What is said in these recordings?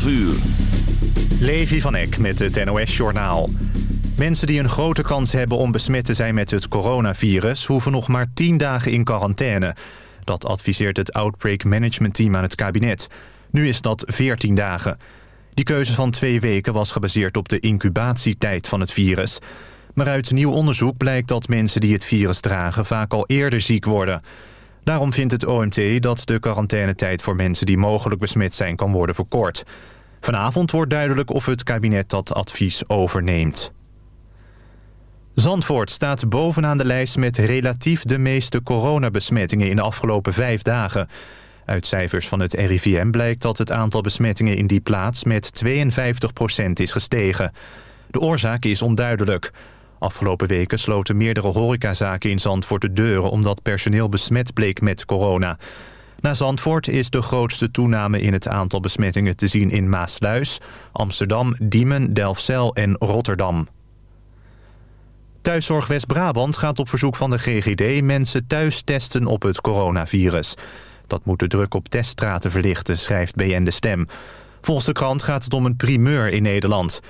12 uur. Levi van Eck met het NOS-journaal. Mensen die een grote kans hebben om besmet te zijn met het coronavirus... hoeven nog maar 10 dagen in quarantaine. Dat adviseert het Outbreak Management Team aan het kabinet. Nu is dat 14 dagen. Die keuze van twee weken was gebaseerd op de incubatietijd van het virus. Maar uit nieuw onderzoek blijkt dat mensen die het virus dragen... vaak al eerder ziek worden... Daarom vindt het OMT dat de quarantainetijd voor mensen die mogelijk besmet zijn kan worden verkort. Vanavond wordt duidelijk of het kabinet dat advies overneemt. Zandvoort staat bovenaan de lijst met relatief de meeste coronabesmettingen in de afgelopen vijf dagen. Uit cijfers van het RIVM blijkt dat het aantal besmettingen in die plaats met 52% is gestegen. De oorzaak is onduidelijk. Afgelopen weken sloten meerdere horecazaken in Zandvoort de deuren... omdat personeel besmet bleek met corona. Na Zandvoort is de grootste toename in het aantal besmettingen te zien in Maasluis, Amsterdam, Diemen, Delfzijl en Rotterdam. Thuiszorg West-Brabant gaat op verzoek van de GGD mensen thuis testen op het coronavirus. Dat moet de druk op teststraten verlichten, schrijft BN De Stem. Volgens de krant gaat het om een primeur in Nederland.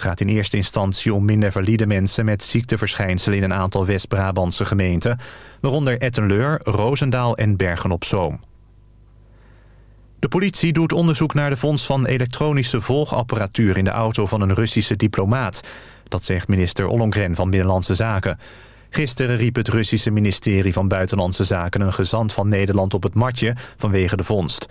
Het gaat in eerste instantie om minder valide mensen met ziekteverschijnselen in een aantal West-Brabantse gemeenten, waaronder Ettenleur, Roosendaal en Bergen-op-Zoom. De politie doet onderzoek naar de vondst van elektronische volgapparatuur in de auto van een Russische diplomaat. Dat zegt minister Ollongren van Binnenlandse Zaken. Gisteren riep het Russische ministerie van Buitenlandse Zaken een gezant van Nederland op het matje vanwege de vondst.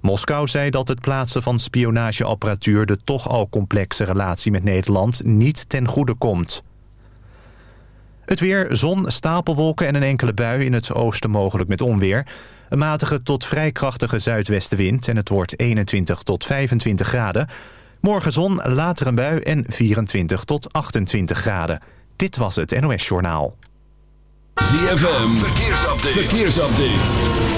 Moskou zei dat het plaatsen van spionageapparatuur... de toch al complexe relatie met Nederland niet ten goede komt. Het weer, zon, stapelwolken en een enkele bui in het oosten mogelijk met onweer. Een matige tot vrij krachtige zuidwestenwind en het wordt 21 tot 25 graden. Morgen zon, later een bui en 24 tot 28 graden. Dit was het NOS Journaal. ZFM, verkeersupdate. verkeersupdate.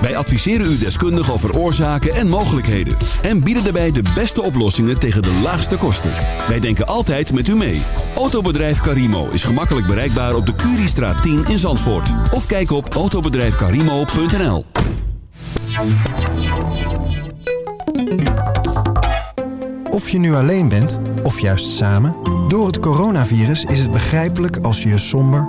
Wij adviseren u deskundig over oorzaken en mogelijkheden. En bieden daarbij de beste oplossingen tegen de laagste kosten. Wij denken altijd met u mee. Autobedrijf Carimo is gemakkelijk bereikbaar op de Curiestraat 10 in Zandvoort. Of kijk op autobedrijfcarimo.nl Of je nu alleen bent, of juist samen... door het coronavirus is het begrijpelijk als je je somber,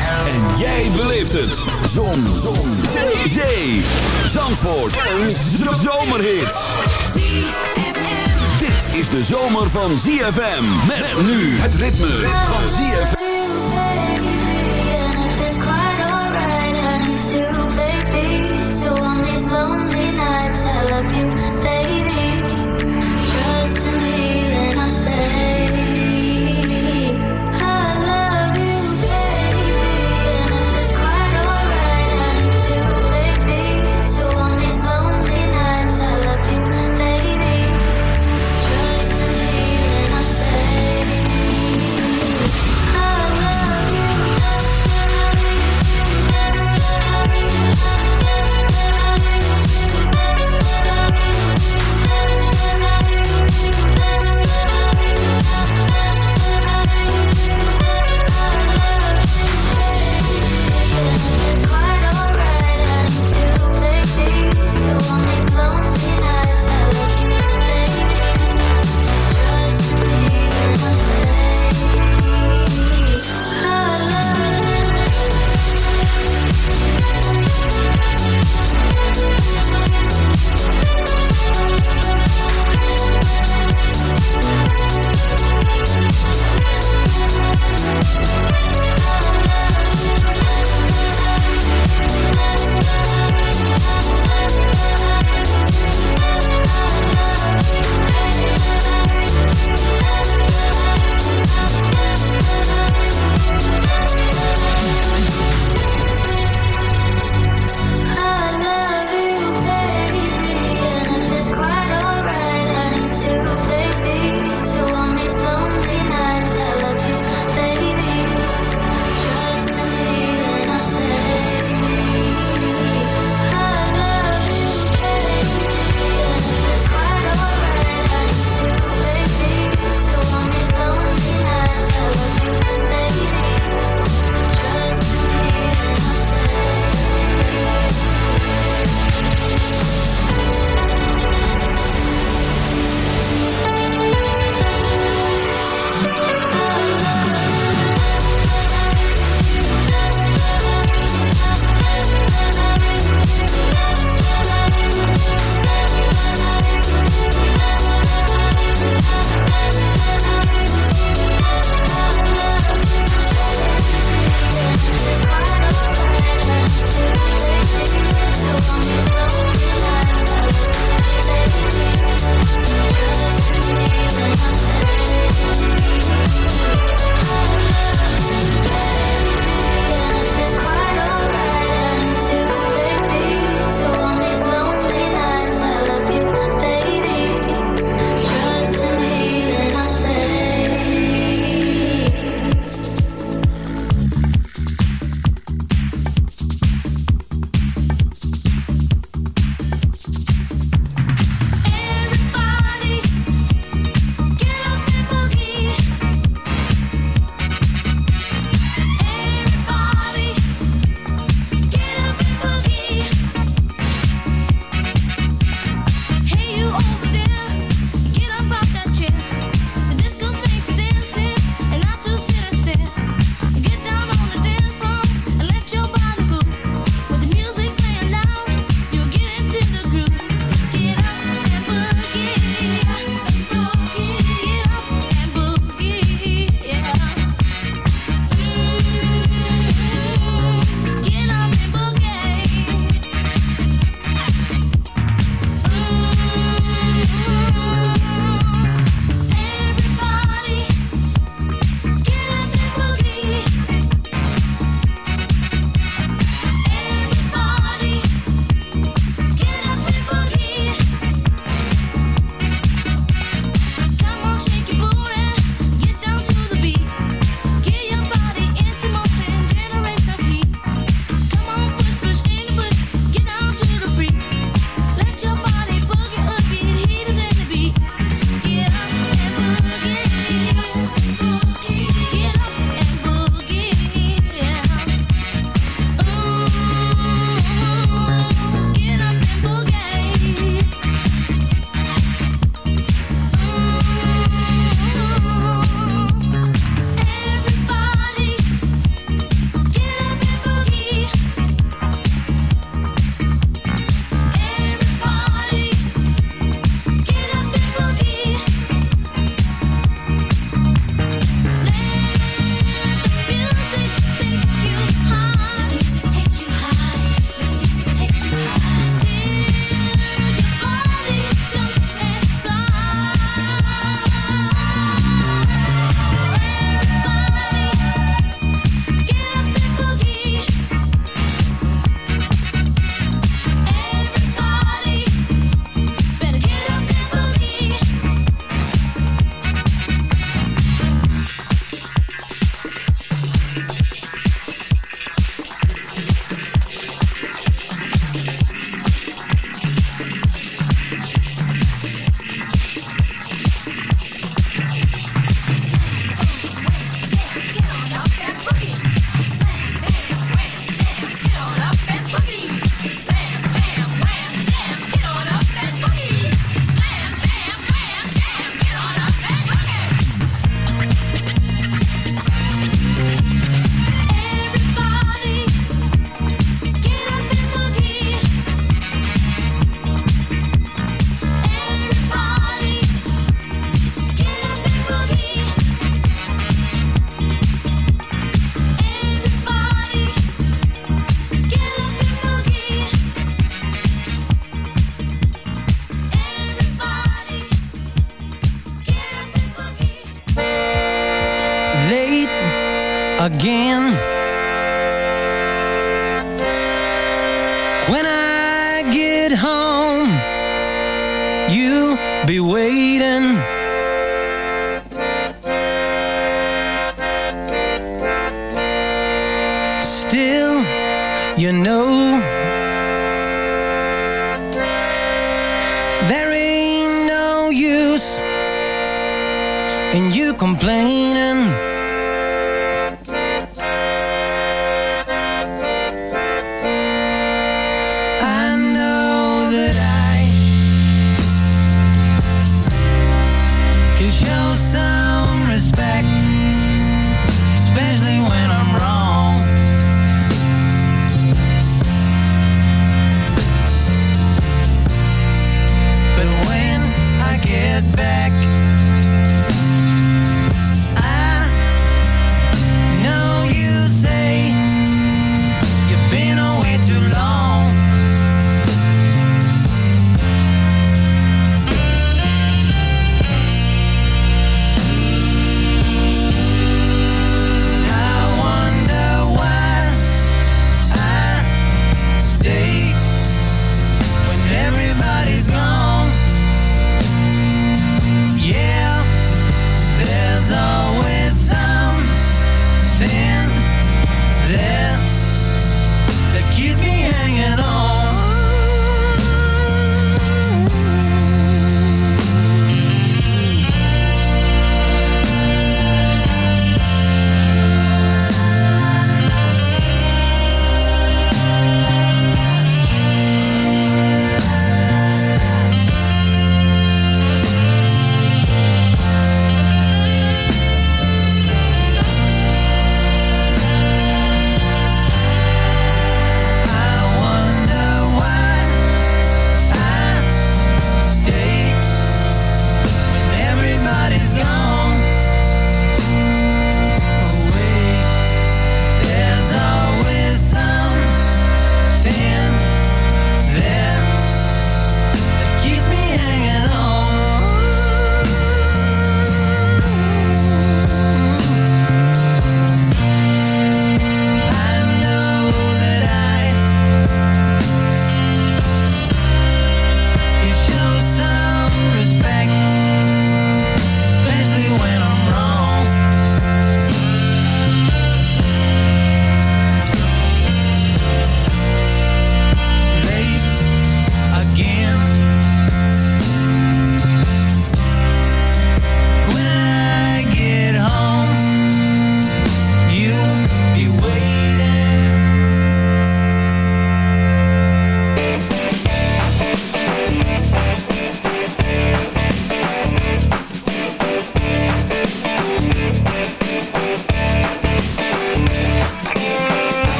En jij beleeft het. Zon. Zon. Zee. Zee. Zandvoort. Een zomerhit. Dit is de zomer van ZFM. Met nu het ritme van ZFM. Lonely nights, I love you, baby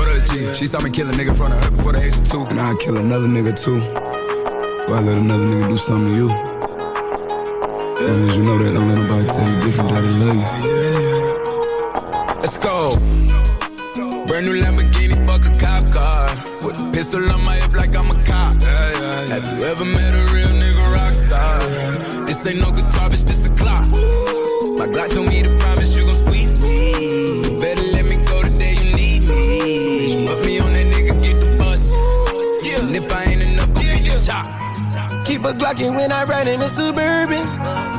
My daughter a G, she saw me kill a nigga in front of her before the age of two. And I'd kill another nigga too. Before I let another nigga do something to you. Long as you know that, don't let nobody tell you different that I love you. Let's go. Brand new Lamborghini, fuck a cop car. With a pistol on my hip like I'm a cop. Have you ever met a real nigga rock star? This ain't no guitar, bitch, this a clock. My Glock told me to Keep a Glockin' when I ride in the Suburban.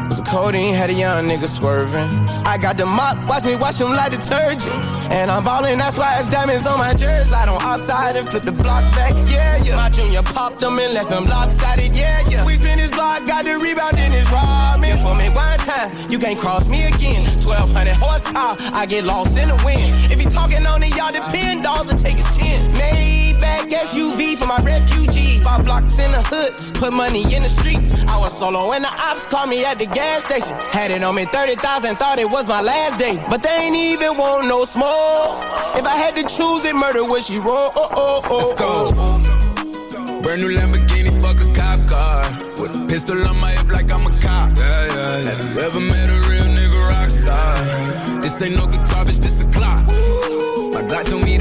Cause the codeine had a young nigga swerving. I got the mop, watch me wash him like detergent. And I'm ballin', that's why it's diamonds on my jersey. Slide on outside and flip the block back, yeah, yeah. My junior popped them and left them lopsided, yeah, yeah. We spin his block, got the rebound in his robbing. For me one time, you can't cross me again. 1200 horsepower, I get lost in the wind. If he talking on it, y'all depend, dolls and take his chin. Maybach SUV for my refugees. Five blocks in the hood, put money in the streets. I was solo and the ops called me at the gas station. Had it on me 30,000, thought it was my last day. But they ain't even want no smoke. If I had to choose it, murder would she roll? Oh, oh, oh, Let's go. Oh. Brand new Lamborghini, fuck a cop car. With a pistol on my hip like I'm a cop. Yeah, yeah, yeah. Have you ever met a real nigga rock star? This ain't no guitar, bitch, this a clock. My Glock told me